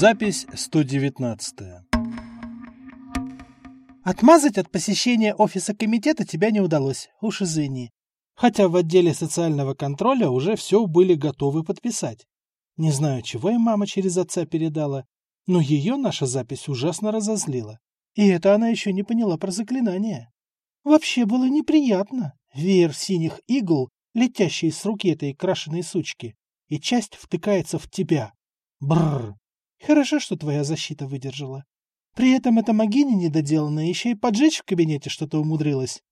Запись 119. Отмазать от посещения офиса комитета тебя не удалось, уж извини. Хотя в отделе социального контроля уже все были готовы подписать. Не знаю, чего им мама через отца передала, но ее наша запись ужасно разозлила. И это она еще не поняла про заклинание. Вообще было неприятно. Веер синих игл, летящий с руки этой крашеной сучки, и часть втыкается в тебя. Бррр. Хорошо, что твоя защита выдержала. При этом эта магиня недоделанная еще и поджечь в кабинете что-то умудрилась.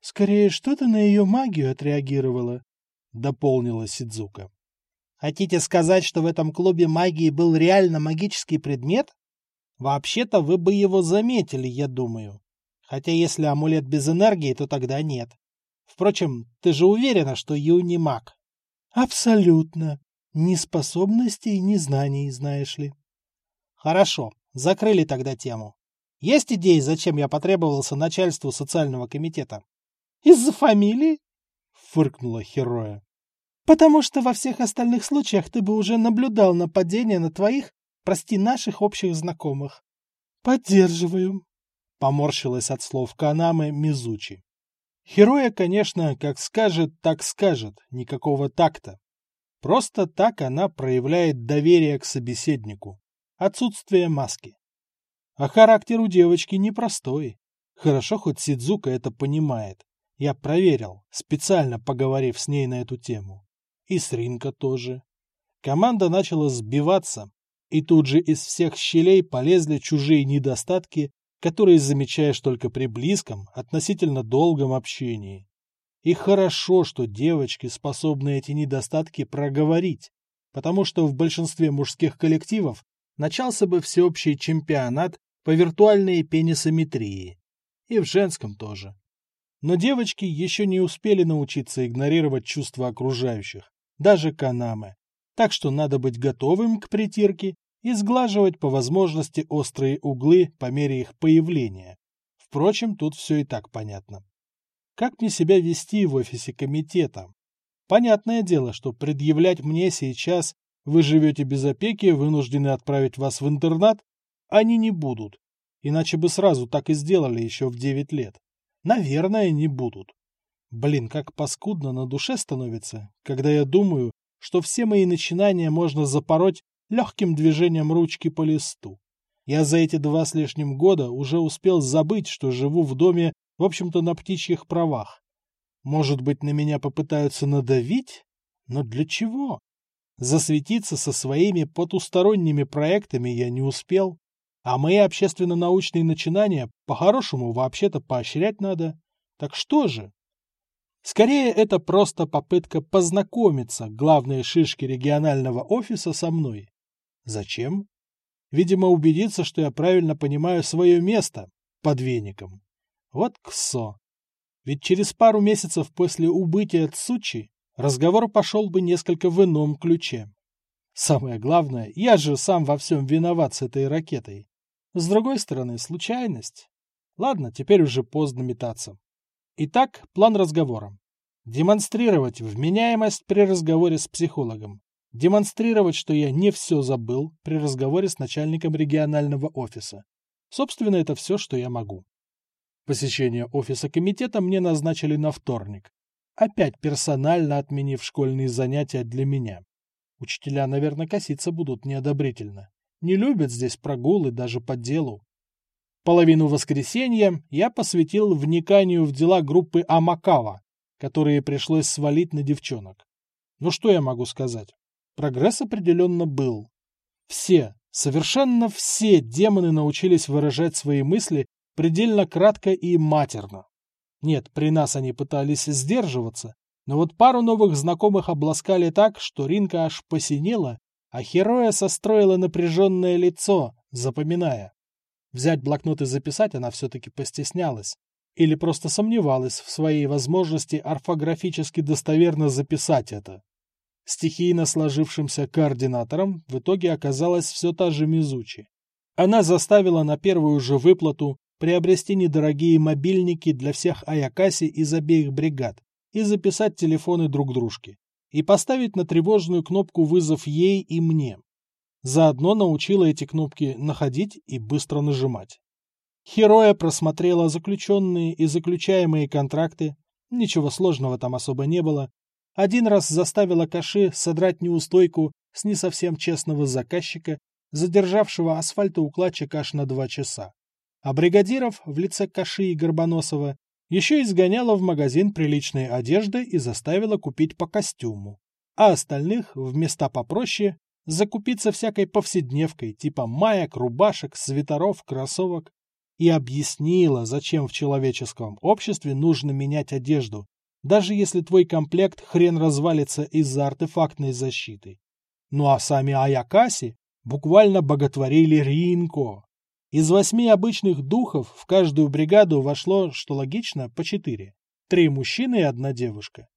Скорее, что-то на ее магию отреагировало, — дополнила Сидзука. Хотите сказать, что в этом клубе магии был реально магический предмет? Вообще-то вы бы его заметили, я думаю. Хотя если амулет без энергии, то тогда нет. Впрочем, ты же уверена, что Ю не маг? Абсолютно. Ни способностей, ни знаний, знаешь ли. Хорошо, закрыли тогда тему. Есть идеи, зачем я потребовался начальству социального комитета? Из-за фамилии? Фыркнула Хероя. Потому что во всех остальных случаях ты бы уже наблюдал нападение на твоих, прости, наших общих знакомых. Поддерживаю. Поморщилась от слов Канамы Мизучи. Хероя, конечно, как скажет, так скажет, никакого такта. Просто так она проявляет доверие к собеседнику. Отсутствие маски. А характер у девочки непростой. Хорошо, хоть Сидзука это понимает. Я проверил, специально поговорив с ней на эту тему. И с Ринко тоже. Команда начала сбиваться, и тут же из всех щелей полезли чужие недостатки, которые замечаешь только при близком, относительно долгом общении. И хорошо, что девочки способны эти недостатки проговорить, потому что в большинстве мужских коллективов начался бы всеобщий чемпионат по виртуальной пенисометрии. И в женском тоже. Но девочки еще не успели научиться игнорировать чувства окружающих, даже Канамы. Так что надо быть готовым к притирке и сглаживать по возможности острые углы по мере их появления. Впрочем, тут все и так понятно. Как мне себя вести в офисе комитета? Понятное дело, что предъявлять мне сейчас вы живете без опеки, вынуждены отправить вас в интернат? Они не будут. Иначе бы сразу так и сделали еще в девять лет. Наверное, не будут. Блин, как паскудно на душе становится, когда я думаю, что все мои начинания можно запороть легким движением ручки по листу. Я за эти два с лишним года уже успел забыть, что живу в доме, в общем-то, на птичьих правах. Может быть, на меня попытаются надавить? Но для чего? Засветиться со своими потусторонними проектами я не успел, а мои общественно-научные начинания по-хорошему вообще-то поощрять надо. Так что же? Скорее, это просто попытка познакомиться главной шишки регионального офиса со мной. Зачем? Видимо, убедиться, что я правильно понимаю свое место под веником. Вот ксо. Ведь через пару месяцев после убытия Цучи разговор пошел бы несколько в ином ключе. Самое главное, я же сам во всем виноват с этой ракетой. С другой стороны, случайность. Ладно, теперь уже поздно метаться. Итак, план разговора. Демонстрировать вменяемость при разговоре с психологом. Демонстрировать, что я не все забыл при разговоре с начальником регионального офиса. Собственно, это все, что я могу. Посещение офиса комитета мне назначили на вторник опять персонально отменив школьные занятия для меня. Учителя, наверное, коситься будут неодобрительно. Не любят здесь прогулы даже по делу. Половину воскресенья я посвятил вниканию в дела группы Амакава, которые пришлось свалить на девчонок. Ну что я могу сказать? Прогресс определенно был. Все, совершенно все демоны научились выражать свои мысли предельно кратко и матерно. Нет, при нас они пытались сдерживаться, но вот пару новых знакомых обласкали так, что Ринка аж посинела, а Хероя состроила напряженное лицо, запоминая. Взять блокнот и записать она все-таки постеснялась. Или просто сомневалась в своей возможности орфографически достоверно записать это. Стихийно сложившимся координатором в итоге оказалась все та же Мизучи. Она заставила на первую же выплату приобрести недорогие мобильники для всех Аякаси из обеих бригад и записать телефоны друг дружки, и поставить на тревожную кнопку вызов ей и мне. Заодно научила эти кнопки находить и быстро нажимать. Хероя просмотрела заключенные и заключаемые контракты, ничего сложного там особо не было. Один раз заставила Каши содрать неустойку с не совсем честного заказчика, задержавшего асфальтоукладчик аж на два часа. А бригадиров в лице Каши и Горбоносова еще изгоняла в магазин приличной одежды и заставила купить по костюму. А остальных, в места попроще, закупиться всякой повседневкой, типа маек, рубашек, свитеров, кроссовок и объяснила, зачем в человеческом обществе нужно менять одежду, даже если твой комплект хрен развалится из-за артефактной защиты. Ну а сами Аякаси буквально боготворили Ринко. Из восьми обычных духов в каждую бригаду вошло, что логично, по четыре. Три мужчины и одна девушка.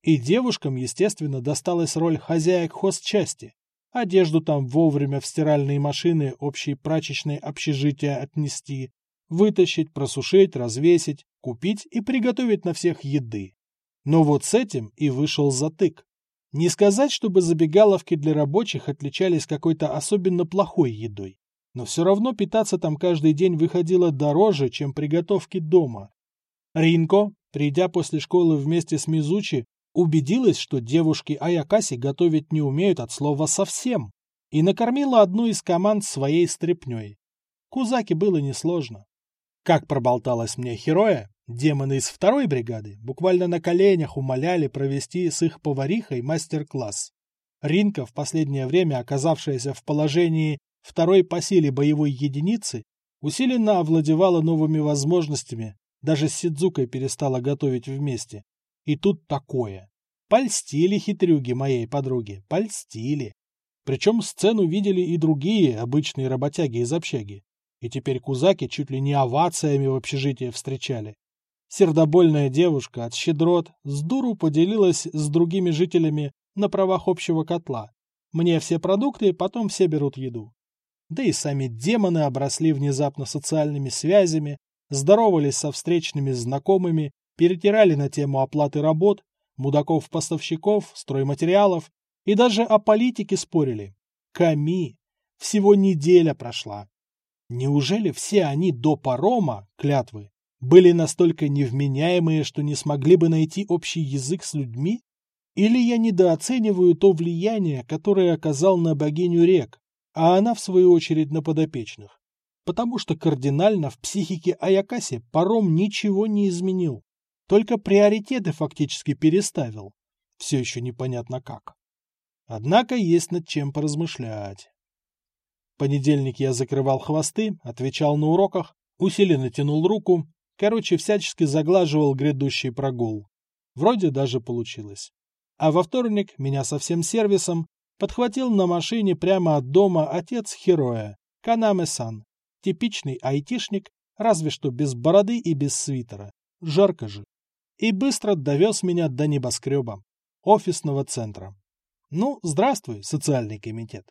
И девушкам, естественно, досталась роль хозяек хозчасти. Одежду там вовремя в стиральные машины общей прачечной общежития отнести, Вытащить, просушить, развесить, купить и приготовить на всех еды. Но вот с этим и вышел затык. Не сказать, чтобы забегаловки для рабочих отличались какой-то особенно плохой едой. Но все равно питаться там каждый день выходило дороже, чем приготовки дома. Ринко, придя после школы вместе с Мизучи, убедилась, что девушки Аякаси готовить не умеют от слова совсем, и накормила одну из команд своей стряпней. Кузаки было несложно. Как проболталась мне Хероя, демоны из второй бригады буквально на коленях умоляли провести с их поварихой мастер-класс. Ринка, в последнее время оказавшаяся в положении второй по силе боевой единицы, усиленно овладевала новыми возможностями, даже с Сидзукой перестала готовить вместе. И тут такое. Польстили хитрюги моей подруги, польстили. Причем сцену видели и другие обычные работяги из общаги и теперь кузаки чуть ли не овациями в общежитии встречали. Сердобольная девушка от щедрот с дуру поделилась с другими жителями на правах общего котла. Мне все продукты, потом все берут еду. Да и сами демоны обросли внезапно социальными связями, здоровались со встречными знакомыми, перетирали на тему оплаты работ, мудаков-поставщиков, стройматериалов и даже о политике спорили. Ками! Всего неделя прошла. Неужели все они до парома, клятвы, были настолько невменяемые, что не смогли бы найти общий язык с людьми? Или я недооцениваю то влияние, которое оказал на богиню рек, а она, в свою очередь, на подопечных? Потому что кардинально в психике Аякаси паром ничего не изменил, только приоритеты фактически переставил. Все еще непонятно как. Однако есть над чем поразмышлять понедельник я закрывал хвосты, отвечал на уроках, усиленно тянул руку, короче, всячески заглаживал грядущий прогул. Вроде даже получилось. А во вторник меня со всем сервисом подхватил на машине прямо от дома отец Хероя, Канаме-сан. Типичный айтишник, разве что без бороды и без свитера. Жарко же. И быстро довез меня до небоскреба, офисного центра. Ну, здравствуй, социальный комитет.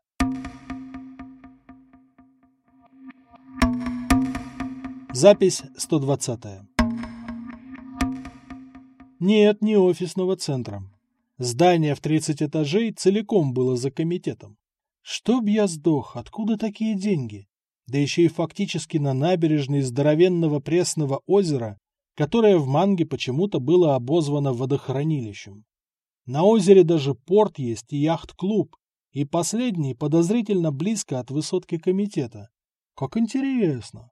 Запись 120. Нет, не офисного центра. Здание в 30 этажей целиком было за комитетом. Чтоб я сдох, откуда такие деньги? Да еще и фактически на набережной здоровенного пресного озера, которое в манге почему-то было обозвано водохранилищем. На озере даже порт есть и яхт-клуб, и последний подозрительно близко от высотки комитета. Как интересно.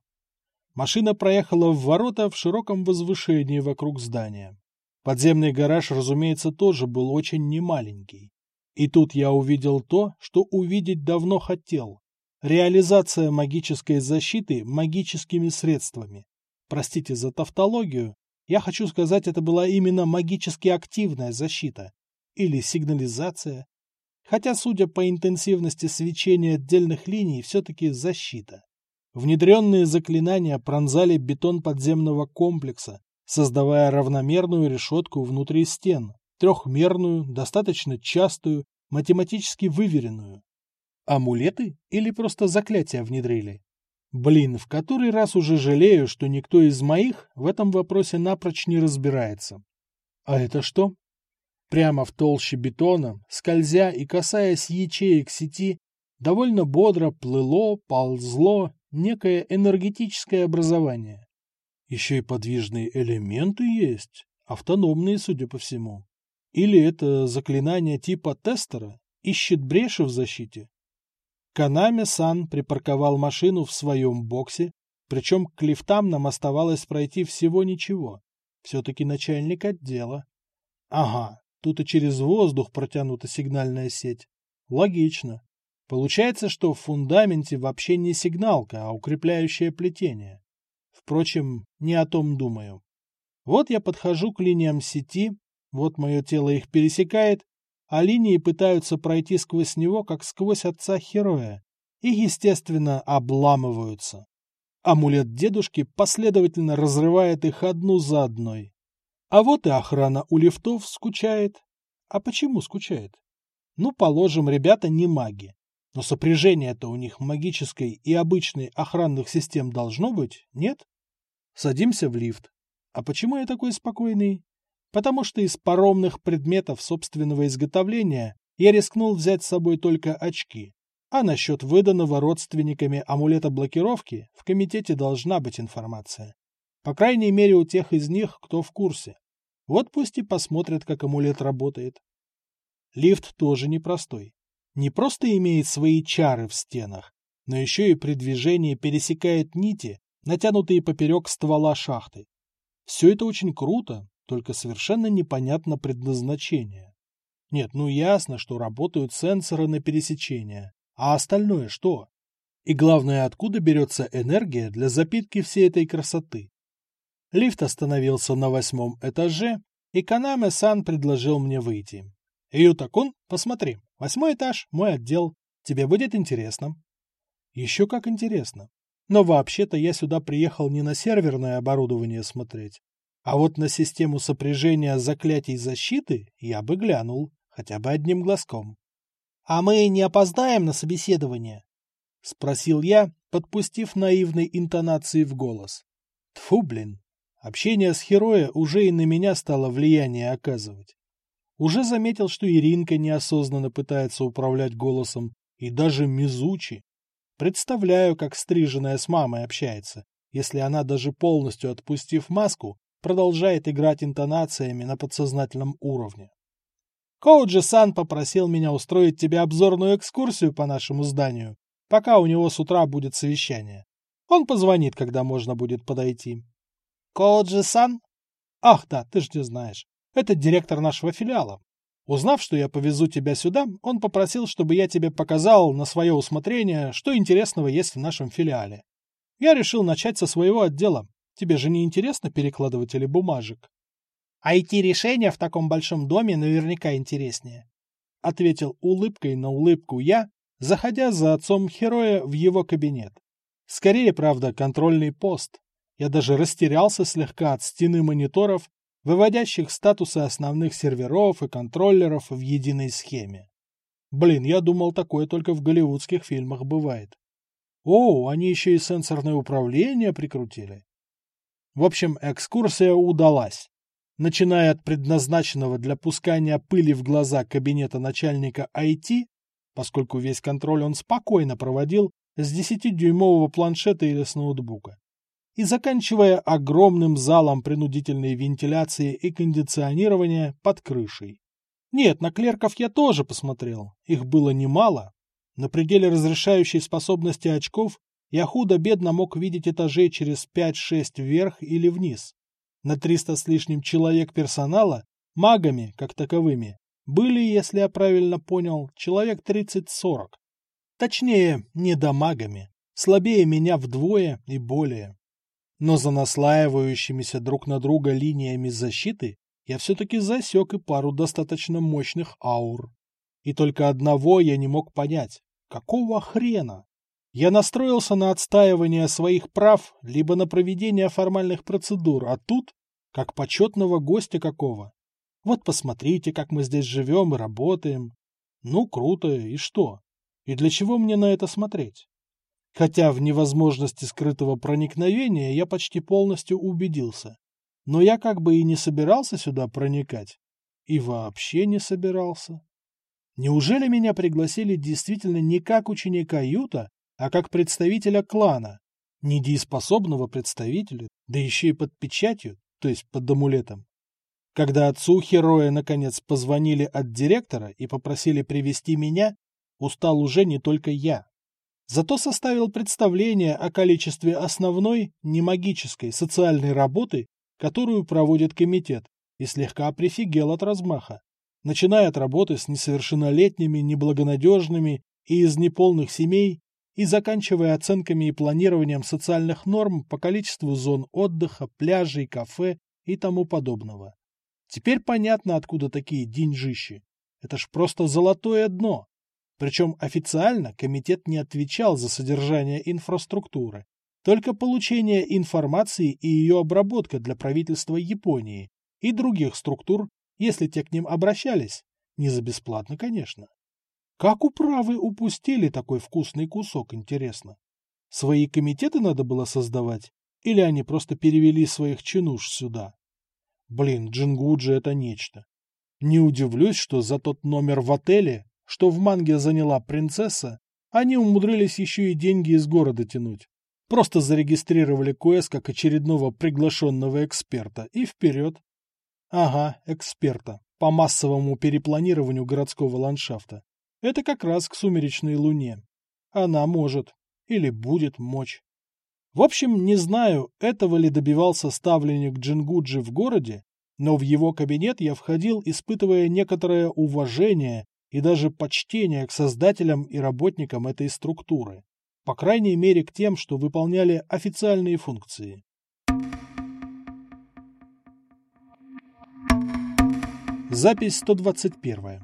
Машина проехала в ворота в широком возвышении вокруг здания. Подземный гараж, разумеется, тоже был очень немаленький. И тут я увидел то, что увидеть давно хотел. Реализация магической защиты магическими средствами. Простите за тавтологию, я хочу сказать, это была именно магически активная защита. Или сигнализация. Хотя, судя по интенсивности свечения отдельных линий, все-таки защита. Внедренные заклинания пронзали бетон подземного комплекса, создавая равномерную решетку внутри стен, трехмерную, достаточно частую, математически выверенную. Амулеты или просто заклятия внедрили? Блин, в который раз уже жалею, что никто из моих в этом вопросе напрочь не разбирается. А это что? Прямо в толще бетона, скользя и касаясь ячеек сети, довольно бодро плыло, ползло некое энергетическое образование. Еще и подвижные элементы есть, автономные, судя по всему. Или это заклинание типа тестера, ищет бреши в защите? Канами-сан припарковал машину в своем боксе, причем к лифтам нам оставалось пройти всего ничего. Все-таки начальник отдела. Ага, тут и через воздух протянута сигнальная сеть. Логично. Получается, что в фундаменте вообще не сигналка, а укрепляющее плетение. Впрочем, не о том думаю. Вот я подхожу к линиям сети, вот мое тело их пересекает, а линии пытаются пройти сквозь него, как сквозь отца-героя, и, естественно, обламываются. Амулет дедушки последовательно разрывает их одну за одной. А вот и охрана у лифтов скучает. А почему скучает? Ну, положим, ребята не маги. Но сопряжение-то у них магической и обычной охранных систем должно быть, нет? Садимся в лифт. А почему я такой спокойный? Потому что из паромных предметов собственного изготовления я рискнул взять с собой только очки. А насчет выданного родственниками амулета блокировки в комитете должна быть информация. По крайней мере у тех из них, кто в курсе. Вот пусть и посмотрят, как амулет работает. Лифт тоже непростой не просто имеет свои чары в стенах, но еще и при движении пересекает нити, натянутые поперек ствола шахты. Все это очень круто, только совершенно непонятно предназначение. Нет, ну ясно, что работают сенсоры на пересечение. А остальное что? И главное, откуда берется энергия для запитки всей этой красоты? Лифт остановился на восьмом этаже, и Канаме-сан предложил мне выйти. Ютакун, посмотри, восьмой этаж, мой отдел. Тебе будет интересно. Еще как интересно. Но вообще-то я сюда приехал не на серверное оборудование смотреть, а вот на систему сопряжения заклятий защиты я бы глянул, хотя бы одним глазком. — А мы не опоздаем на собеседование? — спросил я, подпустив наивной интонации в голос. Тфу, блин. Общение с Хероя уже и на меня стало влияние оказывать. Уже заметил, что Иринка неосознанно пытается управлять голосом, и даже Мизучи. Представляю, как стриженная с мамой общается, если она, даже полностью отпустив маску, продолжает играть интонациями на подсознательном уровне. Коуджи-сан попросил меня устроить тебе обзорную экскурсию по нашему зданию, пока у него с утра будет совещание. Он позвонит, когда можно будет подойти. Коуджи-сан? Ах да, ты ж не знаешь. Это директор нашего филиала. Узнав, что я повезу тебя сюда, он попросил, чтобы я тебе показал на свое усмотрение, что интересного есть в нашем филиале. Я решил начать со своего отдела. Тебе же не интересно перекладыватели бумажек? IT-решения в таком большом доме наверняка интереснее. Ответил улыбкой на улыбку я, заходя за отцом Хероя в его кабинет. Скорее, правда, контрольный пост. Я даже растерялся слегка от стены мониторов, выводящих статусы основных серверов и контроллеров в единой схеме. Блин, я думал, такое только в голливудских фильмах бывает. О, они еще и сенсорное управление прикрутили. В общем, экскурсия удалась. Начиная от предназначенного для пускания пыли в глаза кабинета начальника IT, поскольку весь контроль он спокойно проводил с 10-дюймового планшета или с ноутбука, и заканчивая огромным залом принудительной вентиляции и кондиционирования под крышей. Нет, на клерков я тоже посмотрел, их было немало. На пределе разрешающей способности очков я худо-бедно мог видеть этажей через 5-6 вверх или вниз. На 300 с лишним человек персонала, магами, как таковыми, были, если я правильно понял, человек 30-40. Точнее, не домагами, слабее меня вдвое и более но за наслаивающимися друг на друга линиями защиты я все-таки засек и пару достаточно мощных аур. И только одного я не мог понять. Какого хрена? Я настроился на отстаивание своих прав, либо на проведение формальных процедур, а тут, как почетного гостя какого. Вот посмотрите, как мы здесь живем и работаем. Ну, круто, и что? И для чего мне на это смотреть? Хотя в невозможности скрытого проникновения я почти полностью убедился. Но я как бы и не собирался сюда проникать. И вообще не собирался. Неужели меня пригласили действительно не как ученика Юта, а как представителя клана? Недееспособного представителя, да еще и под печатью, то есть под амулетом. Когда отцу Хероя наконец позвонили от директора и попросили привести меня, устал уже не только я. Зато составил представление о количестве основной, немагической, социальной работы, которую проводит комитет, и слегка прифигел от размаха. Начиная от работы с несовершеннолетними, неблагонадежными и из неполных семей, и заканчивая оценками и планированием социальных норм по количеству зон отдыха, пляжей, кафе и тому подобного. Теперь понятно, откуда такие деньжищи. Это ж просто золотое дно. Причем официально комитет не отвечал за содержание инфраструктуры, только получение информации и ее обработка для правительства Японии и других структур, если те к ним обращались. Не за бесплатно, конечно. Как управы упустили такой вкусный кусок, интересно? Свои комитеты надо было создавать? Или они просто перевели своих чинуш сюда? Блин, Джингуджи это нечто. Не удивлюсь, что за тот номер в отеле, что в манге заняла принцесса, они умудрились еще и деньги из города тянуть. Просто зарегистрировали КОЭС как очередного приглашенного эксперта и вперед. Ага, эксперта по массовому перепланированию городского ландшафта. Это как раз к сумеречной луне. Она может или будет мочь. В общем, не знаю, этого ли добивался ставленник Джингуджи в городе, но в его кабинет я входил, испытывая некоторое уважение и даже почтение к создателям и работникам этой структуры. По крайней мере, к тем, что выполняли официальные функции. Запись 121.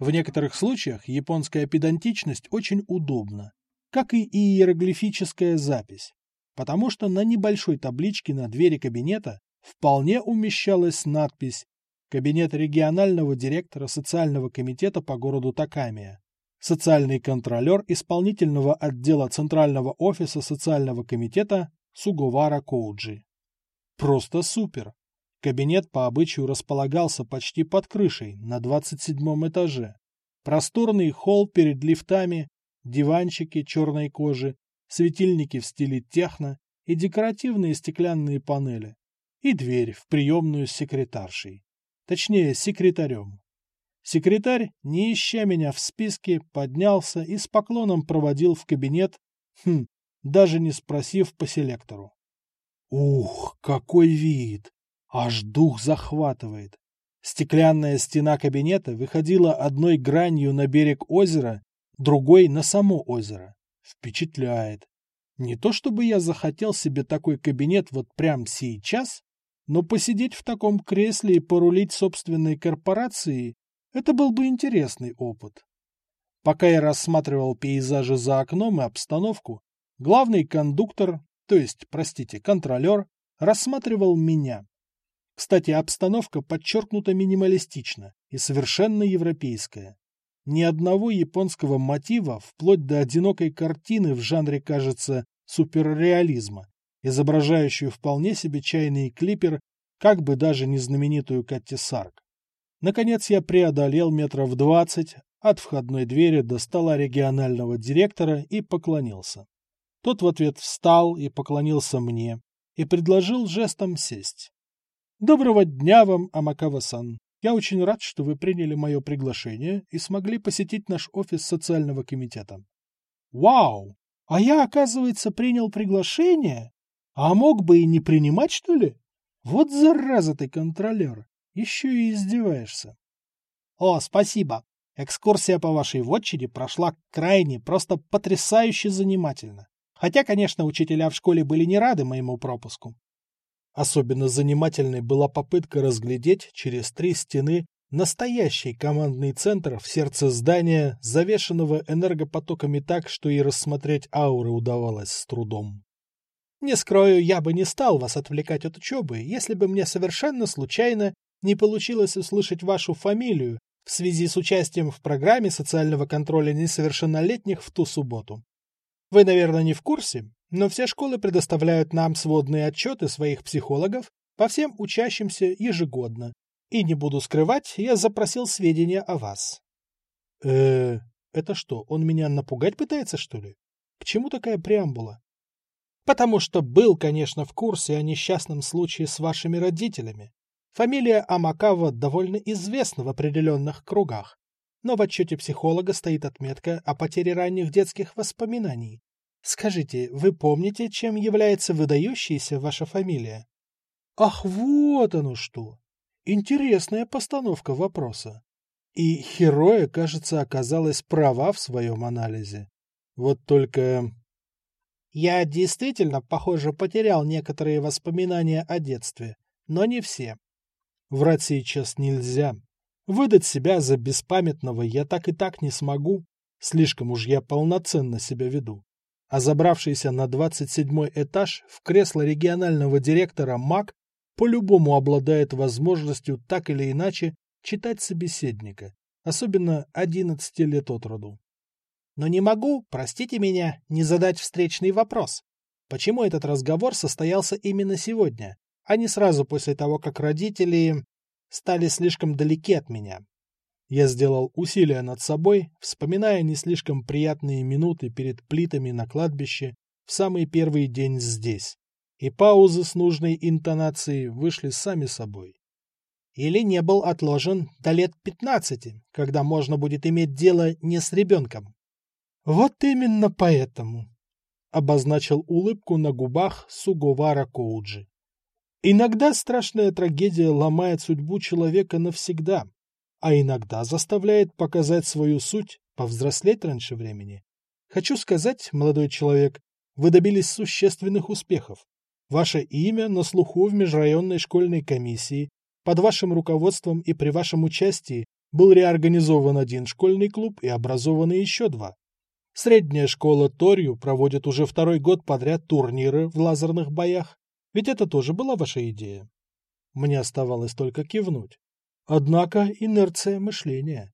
В некоторых случаях японская педантичность очень удобна как и иероглифическая запись, потому что на небольшой табличке на двери кабинета вполне умещалась надпись «Кабинет регионального директора социального комитета по городу Такамия. Социальный контролер исполнительного отдела Центрального офиса социального комитета Суговара Коуджи». Просто супер! Кабинет по обычаю располагался почти под крышей, на 27 этаже. Просторный холл перед лифтами, диванчики черной кожи, светильники в стиле техно и декоративные стеклянные панели. И дверь в приемную с секретаршей. Точнее, секретарем. Секретарь, не ища меня в списке, поднялся и с поклоном проводил в кабинет, хм, даже не спросив по селектору. Ух, какой вид! Аж дух захватывает. Стеклянная стена кабинета выходила одной гранью на берег озера другой на само озеро. Впечатляет. Не то чтобы я захотел себе такой кабинет вот прямо сейчас, но посидеть в таком кресле и порулить собственной корпорацией – это был бы интересный опыт. Пока я рассматривал пейзажи за окном и обстановку, главный кондуктор, то есть, простите, контролер, рассматривал меня. Кстати, обстановка подчеркнута минималистично и совершенно европейская. Ни одного японского мотива, вплоть до одинокой картины в жанре, кажется, суперреализма, изображающую вполне себе чайный клипер, как бы даже не знаменитую Катти Сарк. Наконец я преодолел метров двадцать, от входной двери до стола регионального директора и поклонился. Тот в ответ встал и поклонился мне и предложил жестом сесть. «Доброго дня вам, Амакава-сан. Я очень рад, что вы приняли мое приглашение и смогли посетить наш офис социального комитета. Вау! А я, оказывается, принял приглашение? А мог бы и не принимать, что ли? Вот зараза ты, контролер. Еще и издеваешься. О, спасибо. Экскурсия по вашей вотчине прошла крайне, просто потрясающе занимательно. Хотя, конечно, учителя в школе были не рады моему пропуску. Особенно занимательной была попытка разглядеть через три стены настоящий командный центр в сердце здания, завешенного энергопотоками так, что и рассмотреть ауры удавалось с трудом. Не скрою, я бы не стал вас отвлекать от учебы, если бы мне совершенно случайно не получилось услышать вашу фамилию в связи с участием в программе социального контроля несовершеннолетних в ту субботу. Вы, наверное, не в курсе, но все школы предоставляют нам сводные отчеты своих психологов по всем учащимся ежегодно. И не буду скрывать, я запросил сведения о вас. э это что, он меня напугать пытается, что ли? К чему такая преамбула? Потому что был, конечно, в курсе о несчастном случае с вашими родителями. Фамилия Амакава довольно известна в определенных кругах, но в отчете психолога стоит отметка о потере ранних детских воспоминаний. Скажите, вы помните, чем является выдающаяся ваша фамилия? Ах, вот оно что! Интересная постановка вопроса. И Хероя, кажется, оказалась права в своем анализе. Вот только... Я действительно, похоже, потерял некоторые воспоминания о детстве, но не все. Врать сейчас нельзя. Выдать себя за беспамятного я так и так не смогу. Слишком уж я полноценно себя веду. А забравшийся на 27 этаж в кресло регионального директора МАК по-любому обладает возможностью так или иначе читать собеседника, особенно 11 лет от роду. Но не могу, простите меня, не задать встречный вопрос. Почему этот разговор состоялся именно сегодня? а не сразу после того, как родители стали слишком далеки от меня. Я сделал усилия над собой, вспоминая не слишком приятные минуты перед плитами на кладбище в самый первый день здесь, и паузы с нужной интонацией вышли сами собой. Или не был отложен до лет пятнадцати, когда можно будет иметь дело не с ребенком. Вот именно поэтому, — обозначил улыбку на губах Суговара Коуджи. Иногда страшная трагедия ломает судьбу человека навсегда, а иногда заставляет показать свою суть, повзрослеть раньше времени. Хочу сказать, молодой человек, вы добились существенных успехов. Ваше имя на слуху в межрайонной школьной комиссии, под вашим руководством и при вашем участии был реорганизован один школьный клуб и образованы еще два. Средняя школа Торью проводит уже второй год подряд турниры в лазерных боях, ведь это тоже была ваша идея. Мне оставалось только кивнуть. Однако инерция мышления.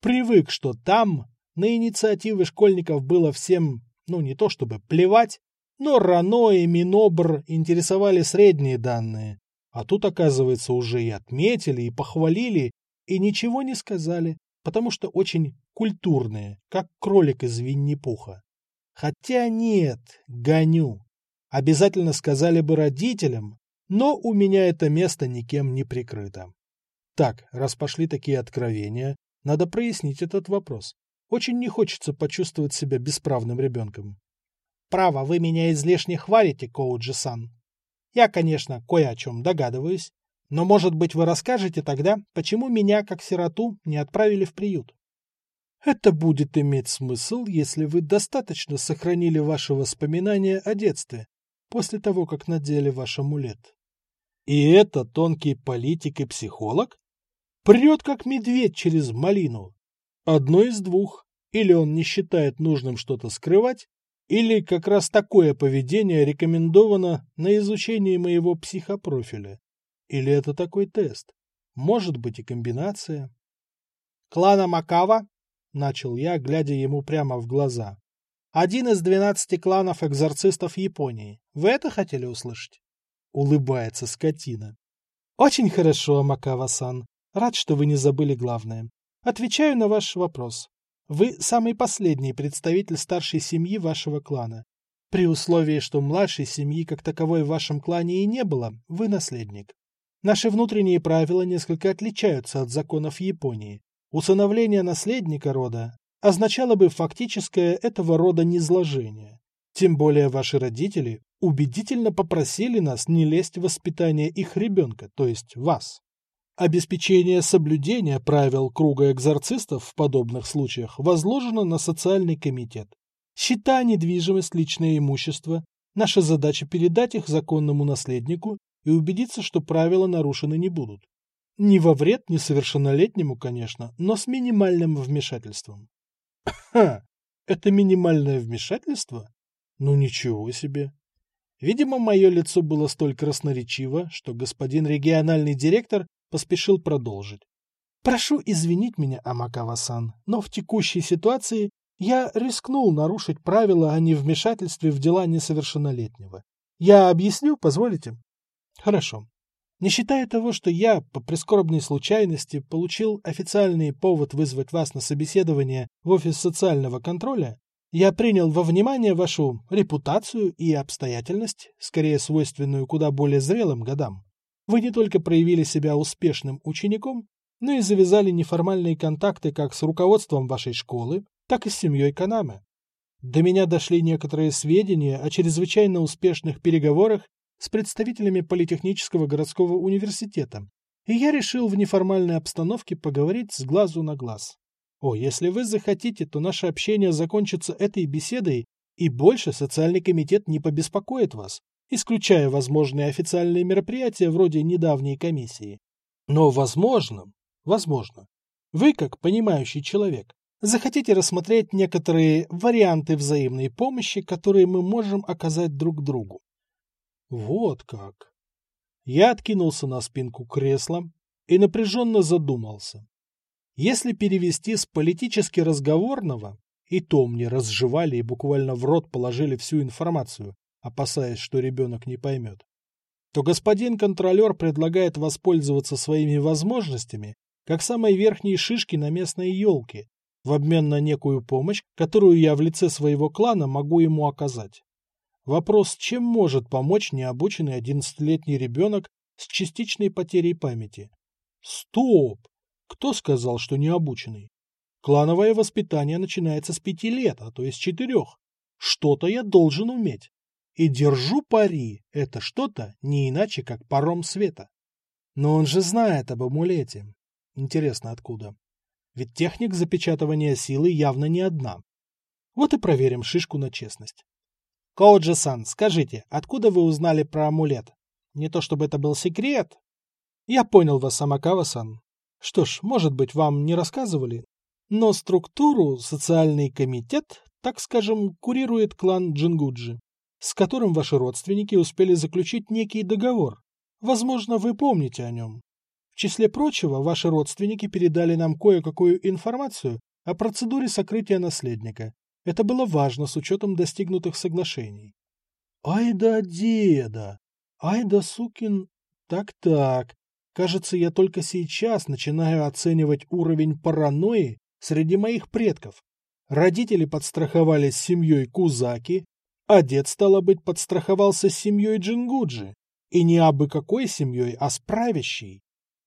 Привык, что там на инициативы школьников было всем, ну не то чтобы плевать, но Рано и Минобр интересовали средние данные. А тут, оказывается, уже и отметили, и похвалили, и ничего не сказали, потому что очень культурные, как кролик из Винни-Пуха. Хотя нет, гоню. Обязательно сказали бы родителям, но у меня это место никем не прикрыто. Так, раз пошли такие откровения, надо прояснить этот вопрос. Очень не хочется почувствовать себя бесправным ребенком. Право, вы меня излишне хвалите, Коуджи-сан. Я, конечно, кое о чем догадываюсь, но, может быть, вы расскажете тогда, почему меня, как сироту, не отправили в приют? Это будет иметь смысл, если вы достаточно сохранили ваши воспоминания о детстве, после того, как надели ваш амулет. И это тонкий политик и психолог? Прет, как медведь через малину. Одно из двух. Или он не считает нужным что-то скрывать, или как раз такое поведение рекомендовано на изучение моего психопрофиля. Или это такой тест. Может быть и комбинация. Клана Макава, начал я, глядя ему прямо в глаза. Один из двенадцати кланов экзорцистов Японии. Вы это хотели услышать? Улыбается скотина. Очень хорошо, Макава-сан. Рад, что вы не забыли главное. Отвечаю на ваш вопрос. Вы самый последний представитель старшей семьи вашего клана. При условии, что младшей семьи как таковой в вашем клане и не было, вы наследник. Наши внутренние правила несколько отличаются от законов Японии. Усыновление наследника рода означало бы фактическое этого рода низложение. Тем более ваши родители убедительно попросили нас не лезть в воспитание их ребенка, то есть вас. Обеспечение соблюдения правил круга экзорцистов в подобных случаях возложено на социальный комитет. Счета, недвижимость, личное имущество – наша задача передать их законному наследнику и убедиться, что правила нарушены не будут. Не во вред несовершеннолетнему, конечно, но с минимальным вмешательством. Ха! Это минимальное вмешательство? Ну ничего себе. Видимо, мое лицо было столь красноречиво, что господин региональный директор поспешил продолжить. Прошу извинить меня, Амакава-сан, но в текущей ситуации я рискнул нарушить правила о невмешательстве в дела несовершеннолетнего. Я объясню, позволите? Хорошо. Не считая того, что я, по прискорбной случайности, получил официальный повод вызвать вас на собеседование в офис социального контроля, я принял во внимание вашу репутацию и обстоятельность, скорее свойственную куда более зрелым годам. Вы не только проявили себя успешным учеником, но и завязали неформальные контакты как с руководством вашей школы, так и с семьей Канаме. До меня дошли некоторые сведения о чрезвычайно успешных переговорах с представителями Политехнического городского университета, и я решил в неформальной обстановке поговорить с глазу на глаз. О, если вы захотите, то наше общение закончится этой беседой, и больше социальный комитет не побеспокоит вас, исключая возможные официальные мероприятия вроде недавней комиссии. Но возможно, возможно, вы, как понимающий человек, захотите рассмотреть некоторые варианты взаимной помощи, которые мы можем оказать друг другу. Вот как. Я откинулся на спинку кресла и напряженно задумался. Если перевести с политически разговорного, и то мне разжевали и буквально в рот положили всю информацию, опасаясь, что ребенок не поймет, то господин контролер предлагает воспользоваться своими возможностями как самой верхней шишки на местной елке, в обмен на некую помощь, которую я в лице своего клана могу ему оказать. Вопрос, чем может помочь необученный одиннадцатилетний ребенок с частичной потерей памяти? Стоп! Кто сказал, что необученный? Клановое воспитание начинается с пяти лет, а то и с четырех. Что-то я должен уметь. И держу пари, это что-то не иначе, как паром света. Но он же знает об амулете. Интересно, откуда? Ведь техник запечатывания силы явно не одна. Вот и проверим шишку на честность. Коуджи-сан, скажите, откуда вы узнали про амулет? Не то чтобы это был секрет. Я понял вас, Амакава-сан. Что ж, может быть, вам не рассказывали, но структуру социальный комитет, так скажем, курирует клан Джингуджи, с которым ваши родственники успели заключить некий договор. Возможно, вы помните о нем. В числе прочего, ваши родственники передали нам кое-какую информацию о процедуре сокрытия наследника, это было важно с учетом достигнутых соглашений. Ай да деда! Ай да сукин... Так-так. Кажется, я только сейчас начинаю оценивать уровень паранойи среди моих предков. Родители подстраховались с семьей Кузаки, а дед, стало быть, подстраховался с семьей Джингуджи. И не абы какой семьей, а с правящей.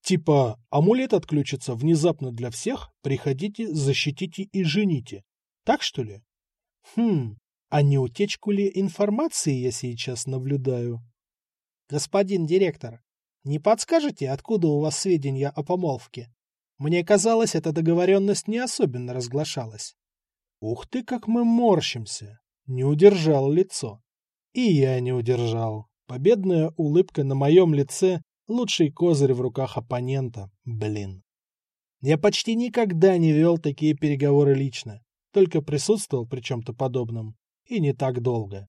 Типа, амулет отключится внезапно для всех, приходите, защитите и жените. Так что ли? Хм, а не утечку ли информации я сейчас наблюдаю? Господин директор, не подскажете, откуда у вас сведения о помолвке? Мне казалось, эта договоренность не особенно разглашалась. Ух ты, как мы морщимся! Не удержал лицо. И я не удержал. Победная улыбка на моем лице — лучший козырь в руках оппонента. Блин. Я почти никогда не вел такие переговоры лично только присутствовал при чем-то подобном, и не так долго.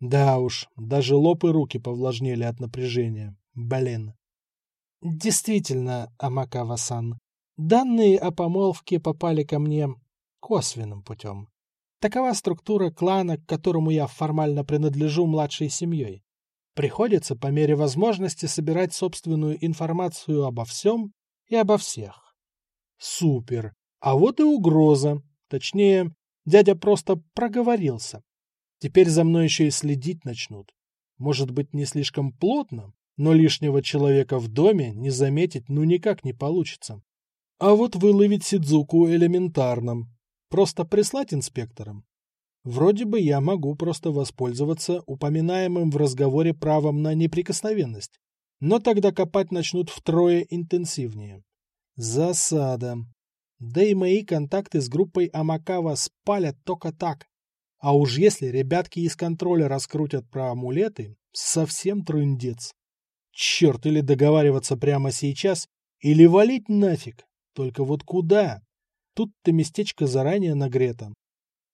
Да уж, даже лоб и руки повлажнели от напряжения. Блин. Действительно, Амакава-сан, данные о помолвке попали ко мне косвенным путем. Такова структура клана, к которому я формально принадлежу младшей семьей. Приходится по мере возможности собирать собственную информацию обо всем и обо всех. Супер. А вот и угроза, Точнее, дядя просто проговорился. Теперь за мной еще и следить начнут. Может быть, не слишком плотно, но лишнего человека в доме не заметить ну никак не получится. А вот выловить Сидзуку элементарно. Просто прислать инспекторам. Вроде бы я могу просто воспользоваться упоминаемым в разговоре правом на неприкосновенность. Но тогда копать начнут втрое интенсивнее. Засада. Да и мои контакты с группой Амакава спалят только так. А уж если ребятки из контроля раскрутят про амулеты, совсем трындец. Черт, или договариваться прямо сейчас, или валить нафиг. Только вот куда? Тут-то местечко заранее нагрето.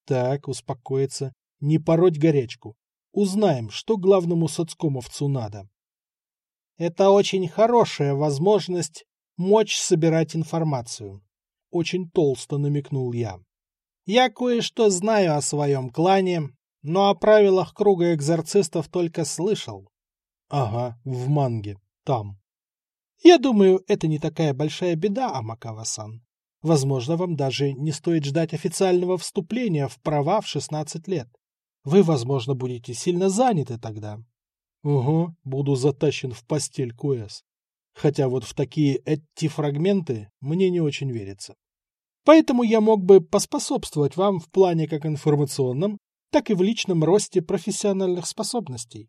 Так, успокоиться, не пороть горячку. Узнаем, что главному соцкомовцу надо. Это очень хорошая возможность мочь собирать информацию очень толсто намекнул я. Я кое-что знаю о своем клане, но о правилах круга экзорцистов только слышал. Ага, в манге, там. Я думаю, это не такая большая беда, Амакава-сан. Возможно, вам даже не стоит ждать официального вступления в права в 16 лет. Вы, возможно, будете сильно заняты тогда. Угу, буду затащен в постель Куэс. Хотя вот в такие эти фрагменты мне не очень верится. Поэтому я мог бы поспособствовать вам в плане как информационном, так и в личном росте профессиональных способностей.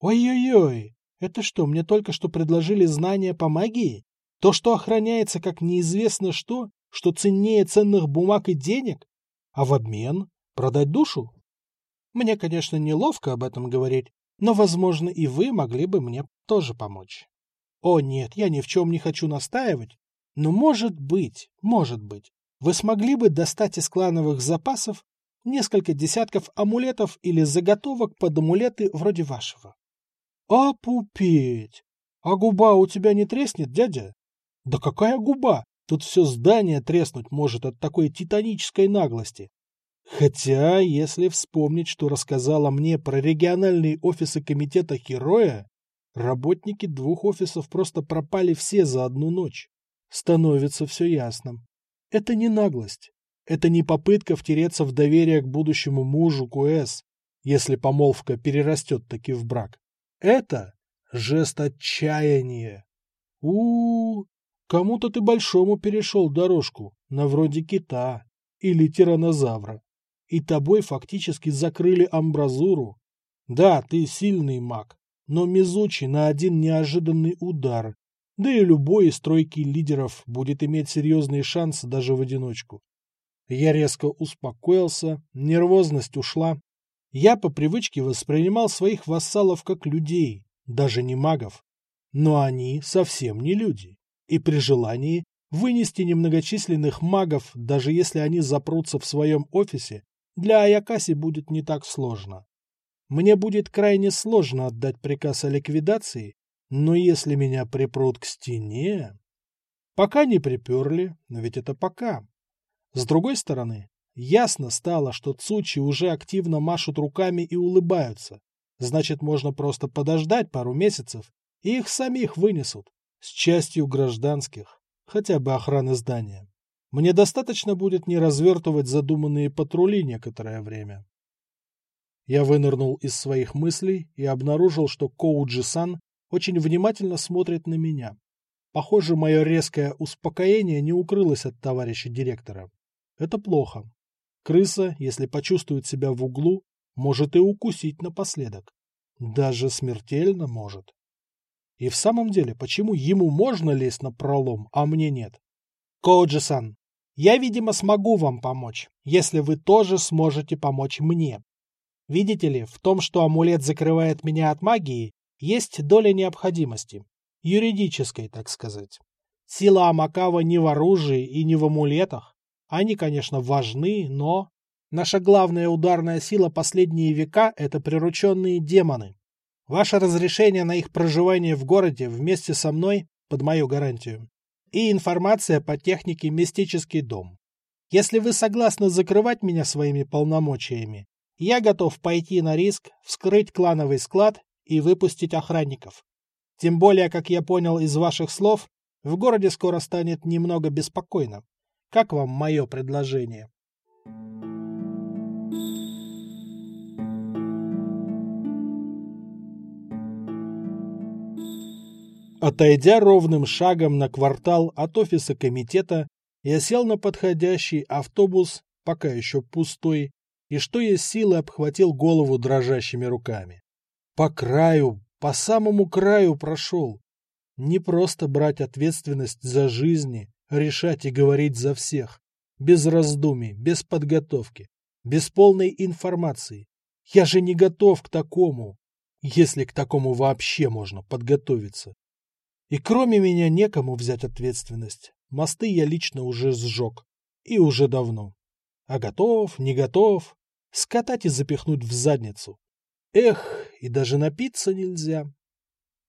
Ой-ой-ой, это что, мне только что предложили знания по магии? То, что охраняется как неизвестно что, что ценнее ценных бумаг и денег? А в обмен продать душу? Мне, конечно, неловко об этом говорить, но, возможно, и вы могли бы мне тоже помочь. О нет, я ни в чем не хочу настаивать, но может быть, может быть, вы смогли бы достать из клановых запасов несколько десятков амулетов или заготовок под амулеты вроде вашего. А пупеть! А губа у тебя не треснет, дядя? Да какая губа? Тут все здание треснуть может от такой титанической наглости. Хотя, если вспомнить, что рассказала мне про региональные офисы комитета Героя, работники двух офисов просто пропали все за одну ночь. Становится все ясным. Это не наглость. Это не попытка втереться в доверие к будущему мужу КУЭС, если помолвка перерастет таки в брак. Это жест отчаяния. у, -у, -у кому-то ты большому перешел дорожку, на вроде кита или тиранозавра и тобой фактически закрыли амбразуру. Да, ты сильный маг, но мизучий на один неожиданный удар, да и любой из тройки лидеров будет иметь серьезные шансы даже в одиночку. Я резко успокоился, нервозность ушла. Я по привычке воспринимал своих вассалов как людей, даже не магов. Но они совсем не люди. И при желании вынести немногочисленных магов, даже если они запрутся в своем офисе, для Аякаси будет не так сложно. Мне будет крайне сложно отдать приказ о ликвидации, но если меня припрут к стене... Пока не приперли, но ведь это пока. С другой стороны, ясно стало, что Цучи уже активно машут руками и улыбаются. Значит, можно просто подождать пару месяцев, и их самих вынесут, с частью гражданских, хотя бы охраны здания. Мне достаточно будет не развертывать задуманные патрули некоторое время. Я вынырнул из своих мыслей и обнаружил, что Коуджи-сан очень внимательно смотрит на меня. Похоже, мое резкое успокоение не укрылось от товарища директора. Это плохо. Крыса, если почувствует себя в углу, может и укусить напоследок. Даже смертельно может. И в самом деле, почему ему можно лезть на пролом, а мне нет? Коуджи-сан, я, видимо, смогу вам помочь, если вы тоже сможете помочь мне. Видите ли, в том, что амулет закрывает меня от магии, есть доля необходимости. Юридической, так сказать. Сила Амакава не в оружии и не в амулетах. Они, конечно, важны, но... Наша главная ударная сила последние века — это прирученные демоны. Ваше разрешение на их проживание в городе вместе со мной под мою гарантию и информация по технике «Мистический дом». Если вы согласны закрывать меня своими полномочиями, я готов пойти на риск, вскрыть клановый склад и выпустить охранников. Тем более, как я понял из ваших слов, в городе скоро станет немного беспокойно. Как вам мое предложение? Отойдя ровным шагом на квартал от офиса комитета, я сел на подходящий автобус, пока еще пустой, и что есть силы обхватил голову дрожащими руками. По краю, по самому краю прошел. Не просто брать ответственность за жизни, решать и говорить за всех. Без раздумий, без подготовки, без полной информации. Я же не готов к такому, если к такому вообще можно подготовиться. И кроме меня некому взять ответственность. Мосты я лично уже сжег. И уже давно. А готов, не готов. Скатать и запихнуть в задницу. Эх, и даже напиться нельзя.